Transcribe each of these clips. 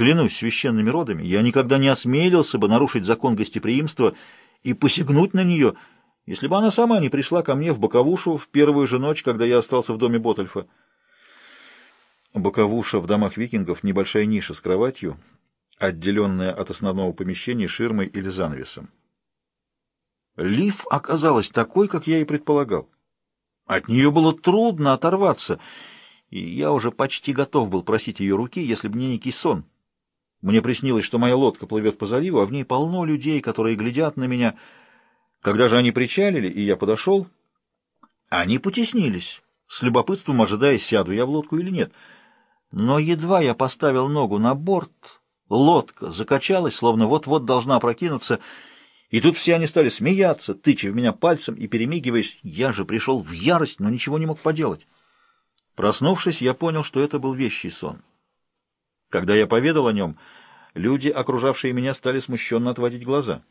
Клянусь священными родами, я никогда не осмелился бы нарушить закон гостеприимства и посягнуть на нее, если бы она сама не пришла ко мне в Боковушу в первую же ночь, когда я остался в доме Ботальфа. Боковуша в домах викингов — небольшая ниша с кроватью, отделенная от основного помещения ширмой или занавесом. Лив оказалась такой, как я и предполагал. От нее было трудно оторваться, и я уже почти готов был просить ее руки, если бы не некий сон. Мне приснилось, что моя лодка плывет по заливу, а в ней полно людей, которые глядят на меня. Когда же они причалили, и я подошел, они потеснились, с любопытством ожидая, сяду я в лодку или нет. Но едва я поставил ногу на борт, лодка закачалась, словно вот-вот должна опрокинуться, и тут все они стали смеяться, тыча в меня пальцем и перемигиваясь. Я же пришел в ярость, но ничего не мог поделать. Проснувшись, я понял, что это был вещий сон. Когда я поведал о нем, люди, окружавшие меня, стали смущенно отводить глаза.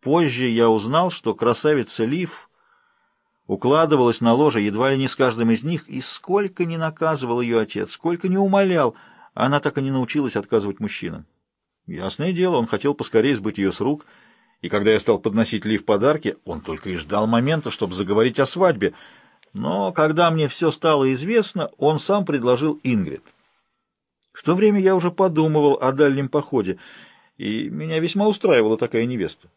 Позже я узнал, что красавица Лив укладывалась на ложе едва ли не с каждым из них, и сколько не наказывал ее отец, сколько не умолял, она так и не научилась отказывать мужчинам. Ясное дело, он хотел поскорее сбыть ее с рук, и когда я стал подносить Лив подарки, он только и ждал момента, чтобы заговорить о свадьбе. Но когда мне все стало известно, он сам предложил Ингрид. В то время я уже подумывал о дальнем походе, и меня весьма устраивала такая невеста.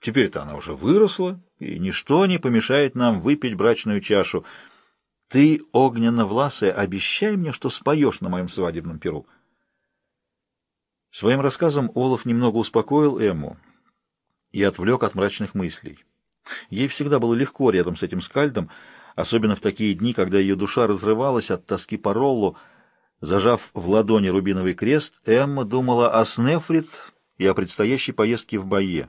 Теперь-то она уже выросла, и ничто не помешает нам выпить брачную чашу. Ты, огненно-власая, обещай мне, что споешь на моем свадебном перу. Своим рассказом Олаф немного успокоил Эмму и отвлек от мрачных мыслей. Ей всегда было легко рядом с этим скальдом, особенно в такие дни, когда ее душа разрывалась от тоски по Роллу. Зажав в ладони рубиновый крест, Эмма думала о Снефрит и о предстоящей поездке в Бае.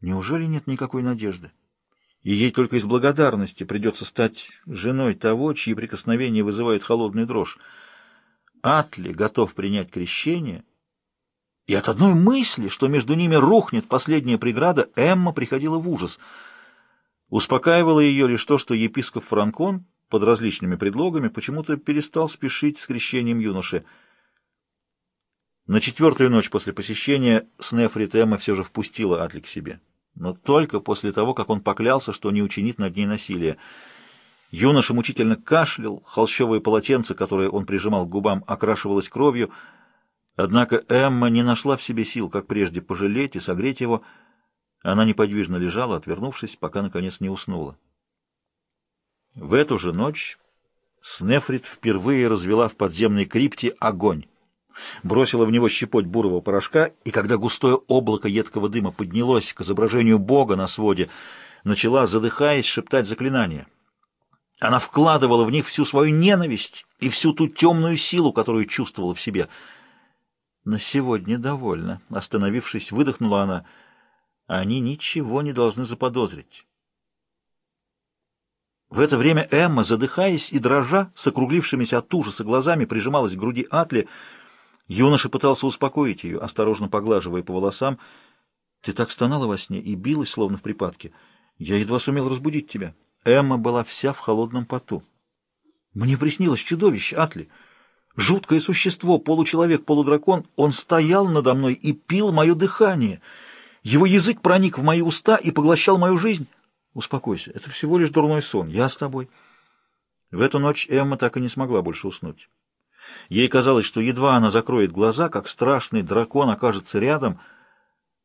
Неужели нет никакой надежды? И ей только из благодарности придется стать женой того, чьи прикосновения вызывают холодную дрожь. Атли готов принять крещение, и от одной мысли, что между ними рухнет последняя преграда, Эмма приходила в ужас. Успокаивало ее лишь то, что епископ Франкон под различными предлогами почему-то перестал спешить с крещением юноши. На четвертую ночь после посещения Снефрит Эмма все же впустила Атли к себе но только после того, как он поклялся, что не учинит над ней насилия. Юноша мучительно кашлял, холщовое полотенце, которое он прижимал к губам, окрашивалось кровью, однако Эмма не нашла в себе сил, как прежде, пожалеть и согреть его. Она неподвижно лежала, отвернувшись, пока, наконец, не уснула. В эту же ночь Снефрит впервые развела в подземной крипте огонь бросила в него щепоть бурого порошка, и когда густое облако едкого дыма поднялось к изображению Бога на своде, начала, задыхаясь, шептать заклинания. Она вкладывала в них всю свою ненависть и всю ту темную силу, которую чувствовала в себе. «На сегодня довольно», — остановившись, выдохнула она. «Они ничего не должны заподозрить». В это время Эмма, задыхаясь и дрожа, с округлившимися от ужаса глазами, прижималась к груди Атли, — Юноша пытался успокоить ее, осторожно поглаживая по волосам. «Ты так стонала во сне и билась, словно в припадке. Я едва сумел разбудить тебя». Эмма была вся в холодном поту. «Мне приснилось чудовище, Атли. Жуткое существо, получеловек, полудракон. Он стоял надо мной и пил мое дыхание. Его язык проник в мои уста и поглощал мою жизнь. Успокойся, это всего лишь дурной сон. Я с тобой». В эту ночь Эмма так и не смогла больше уснуть. Ей казалось, что едва она закроет глаза, как страшный дракон окажется рядом.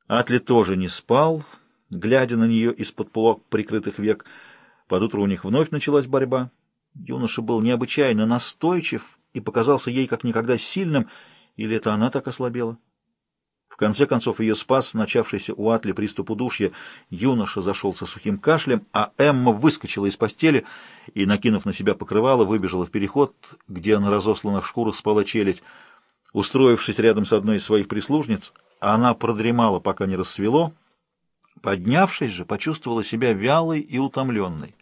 Атли тоже не спал, глядя на нее из-под полок прикрытых век. Под утро у них вновь началась борьба. Юноша был необычайно настойчив и показался ей как никогда сильным, или это она так ослабела? В конце концов ее спас начавшийся у Атли приступ удушья. Юноша зашел со сухим кашлем, а Эмма выскочила из постели и, накинув на себя покрывало, выбежала в переход, где на разосланных шкурах спала челядь. Устроившись рядом с одной из своих прислужниц, она продремала, пока не рассвело. Поднявшись же, почувствовала себя вялой и утомленной.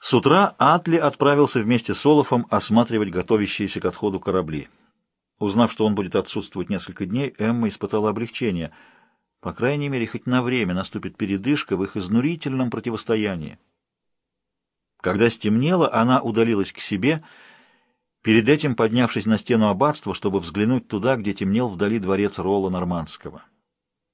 С утра Атли отправился вместе с Олафом осматривать готовящиеся к отходу корабли. Узнав, что он будет отсутствовать несколько дней, Эмма испытала облегчение. По крайней мере, хоть на время наступит передышка в их изнурительном противостоянии. Когда стемнело, она удалилась к себе. перед этим поднявшись на стену аббатства, чтобы взглянуть туда, где темнел вдали дворец Ролла Нормандского.